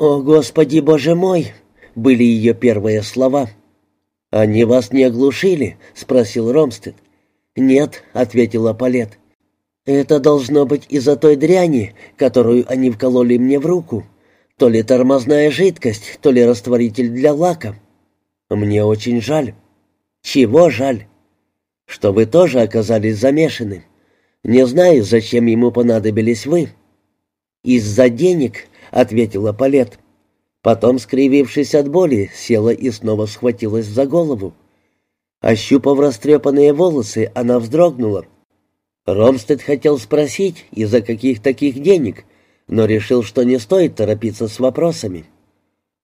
«О, Господи, Боже мой!» — были ее первые слова. «Они вас не оглушили?» — спросил Ромстед. «Нет», — ответила Палет. «Это должно быть из-за той дряни, которую они вкололи мне в руку. То ли тормозная жидкость, то ли растворитель для лака. Мне очень жаль». «Чего жаль?» «Что вы тоже оказались замешаны. Не знаю, зачем ему понадобились вы». «Из-за денег», — ответила Палет. Потом, скривившись от боли, села и снова схватилась за голову. Ощупав растрепанные волосы, она вздрогнула. Ромстед хотел спросить, из-за каких таких денег, но решил, что не стоит торопиться с вопросами.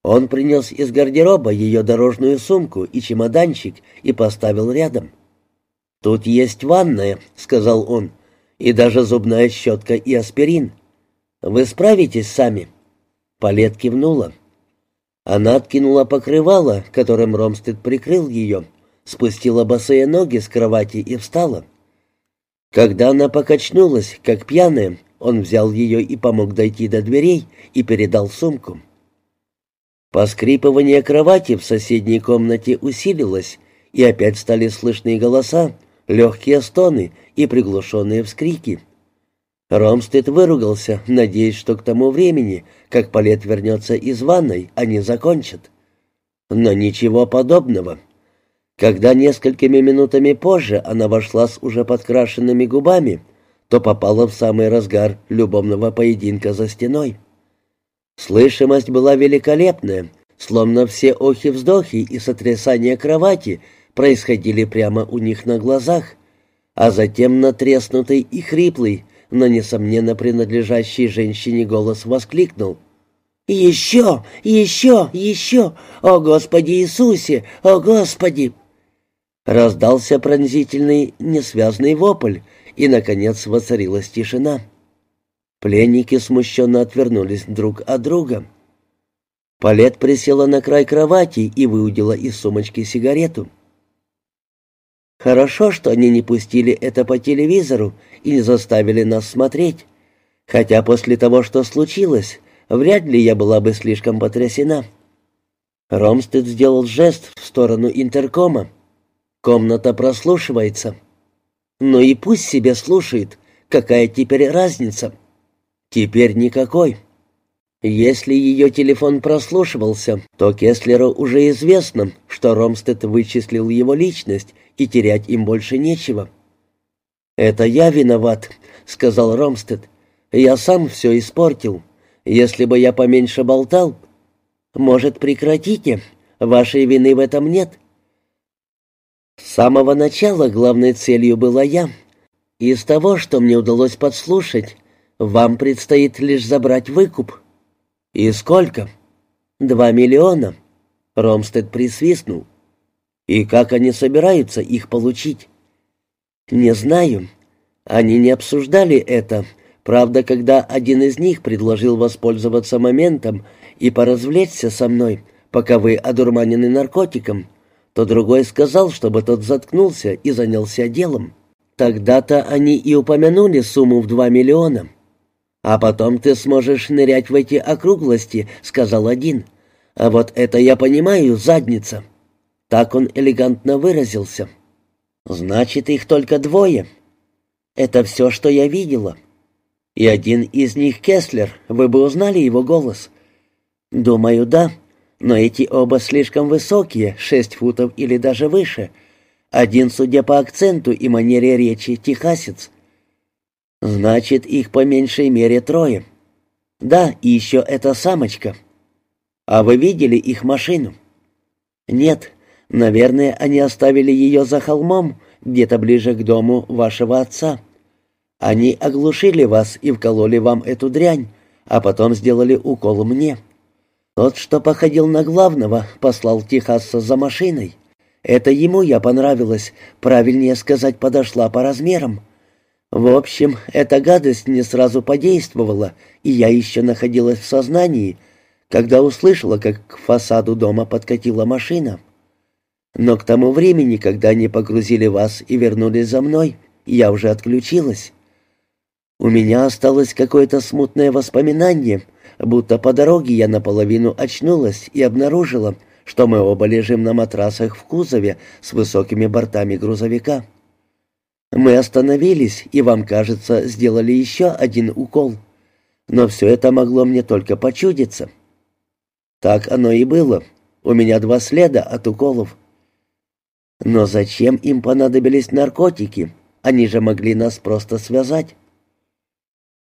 Он принес из гардероба ее дорожную сумку и чемоданчик и поставил рядом. «Тут есть ванная», — сказал он, — «и даже зубная щетка и аспирин. Вы справитесь сами?» Палет кивнула. Она откинула покрывало, которым Ромстед прикрыл ее, спустила босые ноги с кровати и встала. Когда она покачнулась, как пьяная, он взял ее и помог дойти до дверей и передал сумку. Поскрипывание кровати в соседней комнате усилилось, и опять стали слышны голоса, легкие стоны и приглушенные вскрики. Ромстед выругался, надеясь, что к тому времени, как Палет вернется из ванной, они закончат. Но ничего подобного. Когда несколькими минутами позже она вошла с уже подкрашенными губами, то попала в самый разгар любовного поединка за стеной. Слышимость была великолепная, словно все охи-вздохи и сотрясания кровати происходили прямо у них на глазах, а затем натреснутый и хриплый, но, несомненно, принадлежащий женщине голос воскликнул. «Еще! Еще! Еще! О, Господи Иисусе! О, Господи!» Раздался пронзительный, несвязный вопль, и, наконец, воцарилась тишина. Пленники смущенно отвернулись друг от друга. Палет присела на край кровати и выудила из сумочки сигарету. Хорошо, что они не пустили это по телевизору и не заставили нас смотреть. Хотя после того, что случилось, вряд ли я была бы слишком потрясена. Ромстед сделал жест в сторону интеркома. Комната прослушивается. Ну и пусть себе слушает. Какая теперь разница? Теперь никакой. Если ее телефон прослушивался, то Кеслеру уже известно, что Ромстед вычислил его личность, и терять им больше нечего. «Это я виноват», — сказал Ромстед. «Я сам все испортил. Если бы я поменьше болтал...» «Может, прекратите? Вашей вины в этом нет». С самого начала главной целью была я. Из того, что мне удалось подслушать, вам предстоит лишь забрать выкуп. «И сколько?» «Два миллиона». Ромстед присвистнул. «И как они собираются их получить?» «Не знаю. Они не обсуждали это. Правда, когда один из них предложил воспользоваться моментом и поразвлечься со мной, пока вы одурманены наркотиком, то другой сказал, чтобы тот заткнулся и занялся делом. Тогда-то они и упомянули сумму в два миллиона. «А потом ты сможешь нырять в эти округлости», — сказал один. «А вот это я понимаю, задница». Так он элегантно выразился. «Значит, их только двое». «Это все, что я видела». «И один из них Кеслер, вы бы узнали его голос?» «Думаю, да. Но эти оба слишком высокие, шесть футов или даже выше. Один, судя по акценту и манере речи, техасец, Значит, их по меньшей мере трое. Да, и еще эта самочка. А вы видели их машину? Нет. Наверное, они оставили ее за холмом, где-то ближе к дому вашего отца. Они оглушили вас и вкололи вам эту дрянь, а потом сделали укол мне. Тот, что походил на главного, послал Техасса за машиной. Это ему я понравилась, правильнее сказать, подошла по размерам. В общем, эта гадость не сразу подействовала, и я еще находилась в сознании, когда услышала, как к фасаду дома подкатила машина. Но к тому времени, когда они погрузили вас и вернулись за мной, я уже отключилась. У меня осталось какое-то смутное воспоминание, будто по дороге я наполовину очнулась и обнаружила, что мы оба лежим на матрасах в кузове с высокими бортами грузовика. Мы остановились, и вам, кажется, сделали еще один укол. Но все это могло мне только почудиться. Так оно и было. У меня два следа от уколов. Но зачем им понадобились наркотики? Они же могли нас просто связать.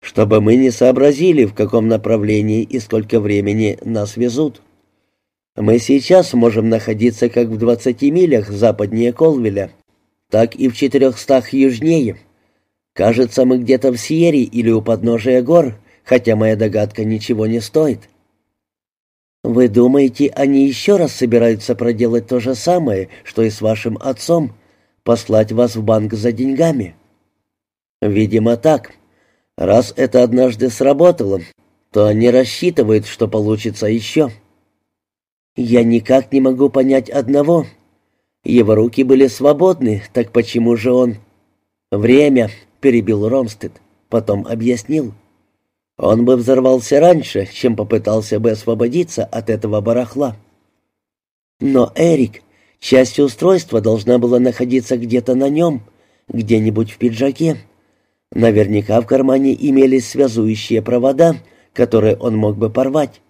Чтобы мы не сообразили, в каком направлении и сколько времени нас везут. Мы сейчас можем находиться как в 20 милях западнее Колвеля, так и в четырехстах южнее. Кажется, мы где-то в Сьерре или у подножия гор, хотя моя догадка ничего не стоит. Вы думаете, они еще раз собираются проделать то же самое, что и с вашим отцом, послать вас в банк за деньгами? Видимо, так. Раз это однажды сработало, то они рассчитывают, что получится еще. Я никак не могу понять одного — его руки были свободны, так почему же он... «Время», — перебил Ромстед, потом объяснил. Он бы взорвался раньше, чем попытался бы освободиться от этого барахла. Но, Эрик, часть устройства должна была находиться где-то на нем, где-нибудь в пиджаке. Наверняка в кармане имелись связующие провода, которые он мог бы порвать.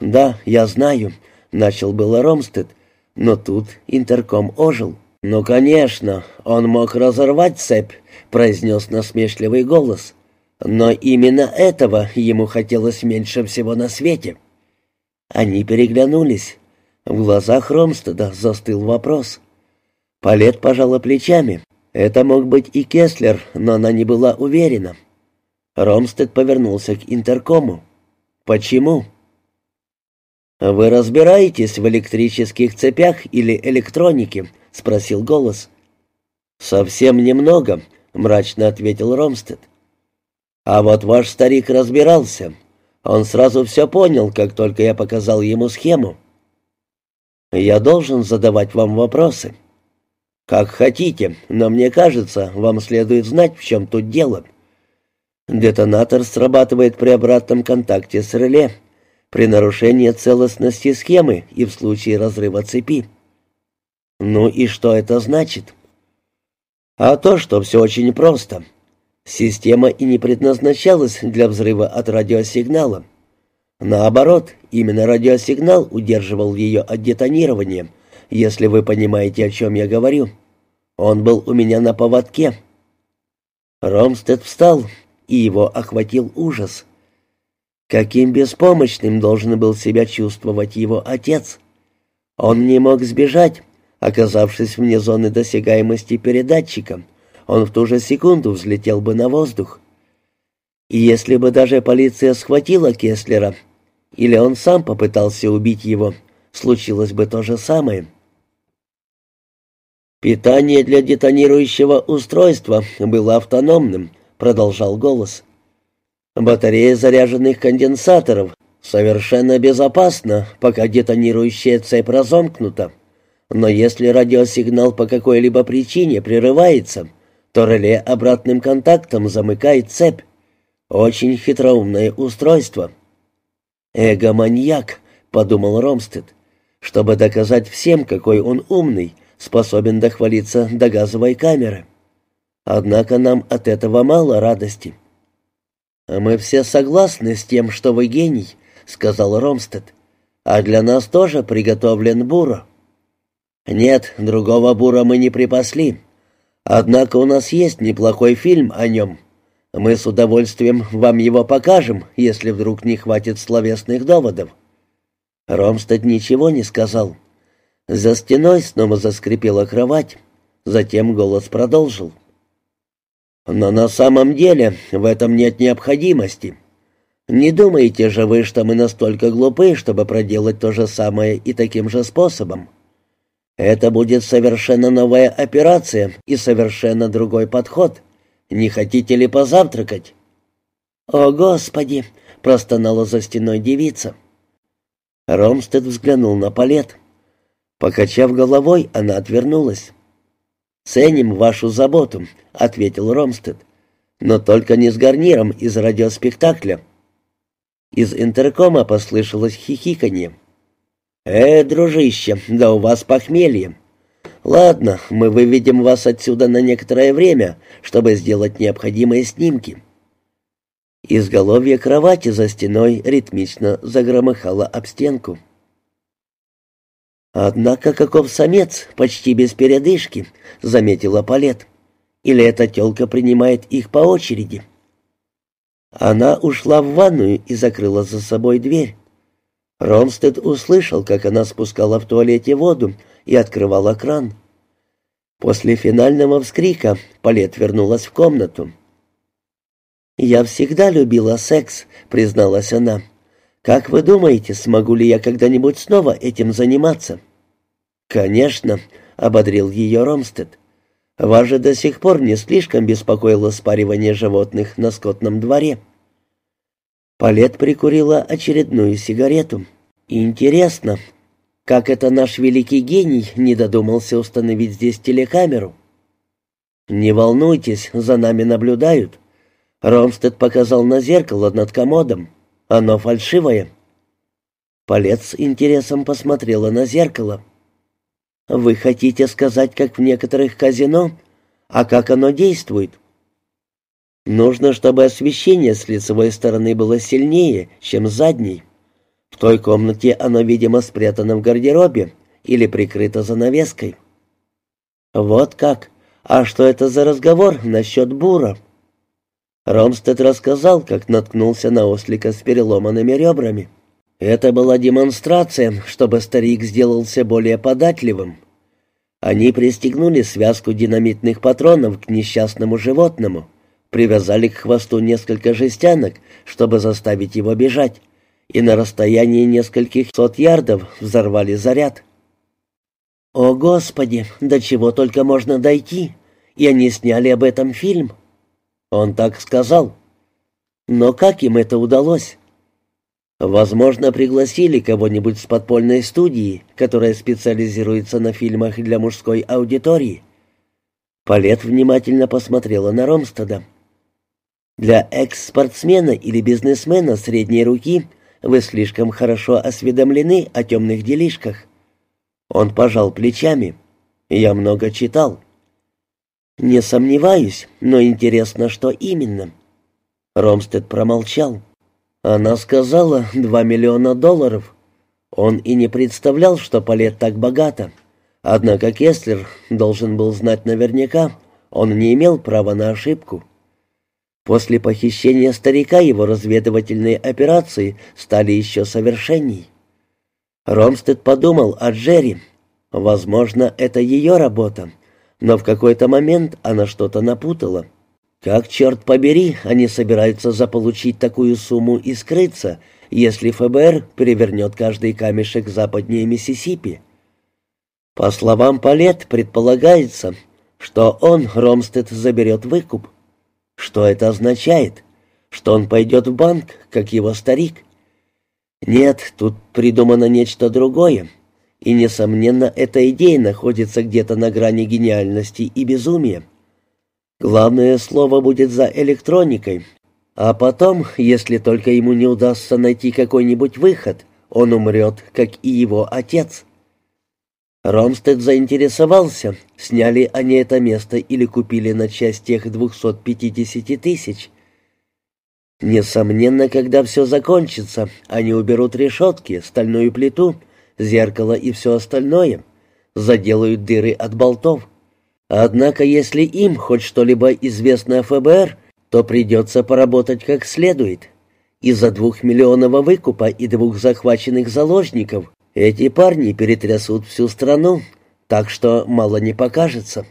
«Да, я знаю», — начал было Ромстед, но тут интерком ожил. «Ну, конечно, он мог разорвать цепь», — произнес насмешливый голос. «Но именно этого ему хотелось меньше всего на свете». Они переглянулись. В глазах Ромстеда застыл вопрос. Палет пожала плечами. Это мог быть и Кеслер, но она не была уверена. Ромстед повернулся к интеркому. «Почему?» «Вы разбираетесь в электрических цепях или электронике?» — спросил голос. «Совсем немного», — мрачно ответил Ромстед. «А вот ваш старик разбирался. Он сразу все понял, как только я показал ему схему». «Я должен задавать вам вопросы». «Как хотите, но мне кажется, вам следует знать, в чем тут дело». Детонатор срабатывает при обратном контакте с реле, при нарушении целостности схемы и в случае разрыва цепи. Ну и что это значит? А то, что все очень просто. Система и не предназначалась для взрыва от радиосигнала. Наоборот, именно радиосигнал удерживал ее от детонирования, если вы понимаете, о чем я говорю. Он был у меня на поводке. Ромстед встал, и его охватил ужас. Каким беспомощным должен был себя чувствовать его отец. Он не мог сбежать, оказавшись вне зоны досягаемости передатчика. Он в ту же секунду взлетел бы на воздух. И если бы даже полиция схватила Кеслера, или он сам попытался убить его, случилось бы то же самое. «Питание для детонирующего устройства было автономным», — продолжал голос. Батарея заряженных конденсаторов совершенно безопасна, пока детонирующая цепь разомкнута. Но если радиосигнал по какой-либо причине прерывается, то реле обратным контактом замыкает цепь. Очень хитроумное устройство. «Эго-маньяк», — подумал Ромстед, чтобы доказать всем, какой он умный, способен дохвалиться до газовой камеры. Однако нам от этого мало радости. «Мы все согласны с тем, что вы гений», — сказал Ромстед. «А для нас тоже приготовлен бура». «Нет, другого бура мы не припасли. Однако у нас есть неплохой фильм о нем. Мы с удовольствием вам его покажем, если вдруг не хватит словесных доводов». Ромстед ничего не сказал. За стеной снова заскрипела кровать. Затем голос продолжил. Но на самом деле в этом нет необходимости. Не думаете же вы, что мы настолько глупы, чтобы проделать то же самое и таким же способом? Это будет совершенно новая операция и совершенно другой подход. Не хотите ли позавтракать? О, Господи, простонала за стеной девица. Ромстед взглянул на палет. Покачав головой, она отвернулась. «Ценим вашу заботу», — ответил Ромстед. «Но только не с гарниром из радиоспектакля». Из интеркома послышалось хихиканье. «Э, дружище, да у вас похмелье. Ладно, мы выведем вас отсюда на некоторое время, чтобы сделать необходимые снимки». Изголовье кровати за стеной ритмично загромыхало об стенку. «Однако каков самец, почти без передышки», — заметила Палет. «Или эта тёлка принимает их по очереди?» Она ушла в ванную и закрыла за собой дверь. Ромстед услышал, как она спускала в туалете воду и открывала кран. После финального вскрика Палет вернулась в комнату. «Я всегда любила секс», — призналась она. «Как вы думаете, смогу ли я когда-нибудь снова этим заниматься?» «Конечно», — ободрил ее Ромстед. Вас же до сих пор не слишком беспокоило спаривание животных на скотном дворе. Палет прикурила очередную сигарету. Интересно, как это наш великий гений не додумался установить здесь телекамеру? Не волнуйтесь, за нами наблюдают. Ромстед показал на зеркало над комодом. Оно фальшивое. Палет с интересом посмотрела на зеркало. Вы хотите сказать, как в некоторых казино? А как оно действует? Нужно, чтобы освещение с лицевой стороны было сильнее, чем с задней. В той комнате оно, видимо, спрятано в гардеробе или прикрыто занавеской. Вот как. А что это за разговор насчет бура? Ромстед рассказал, как наткнулся на ослика с переломанными ребрами. Это была демонстрация, чтобы старик сделался более податливым. Они пристегнули связку динамитных патронов к несчастному животному, привязали к хвосту несколько жестянок, чтобы заставить его бежать, и на расстоянии нескольких сот ярдов взорвали заряд. «О, Господи, до чего только можно дойти!» И они сняли об этом фильм. Он так сказал. Но как им это удалось? Возможно, пригласили кого-нибудь с подпольной студии, которая специализируется на фильмах для мужской аудитории. Палет внимательно посмотрела на Ромстеда. Для экс-спортсмена или бизнесмена средней руки вы слишком хорошо осведомлены о темных делишках. Он пожал плечами. Я много читал. Не сомневаюсь, но интересно, что именно. Ромстед промолчал. Она сказала два миллиона долларов. Он и не представлял, что Палет так богата. Однако Кеслер должен был знать наверняка, он не имел права на ошибку. После похищения старика его разведывательные операции стали еще совершенней. Ромстед подумал о Джерри. Возможно, это ее работа, но в какой-то момент она что-то напутала. Как, черт побери, они собираются заполучить такую сумму и скрыться, если ФБР перевернет каждый камешек западнее Миссисипи? По словам Палет, предполагается, что он, Ромстед, заберет выкуп. Что это означает? Что он пойдет в банк, как его старик? Нет, тут придумано нечто другое. И, несомненно, эта идея находится где-то на грани гениальности и безумия. Главное слово будет за электроникой. А потом, если только ему не удастся найти какой-нибудь выход, он умрет, как и его отец. Ромстед заинтересовался, сняли они это место или купили на часть тех 250 тысяч. Несомненно, когда все закончится, они уберут решетки, стальную плиту, зеркало и все остальное, заделают дыры от болтов. Однако, если им хоть что-либо известно о ФБР, то придется поработать как следует. Из-за двух миллионов выкупа и двух захваченных заложников эти парни перетрясут всю страну, так что мало не покажется.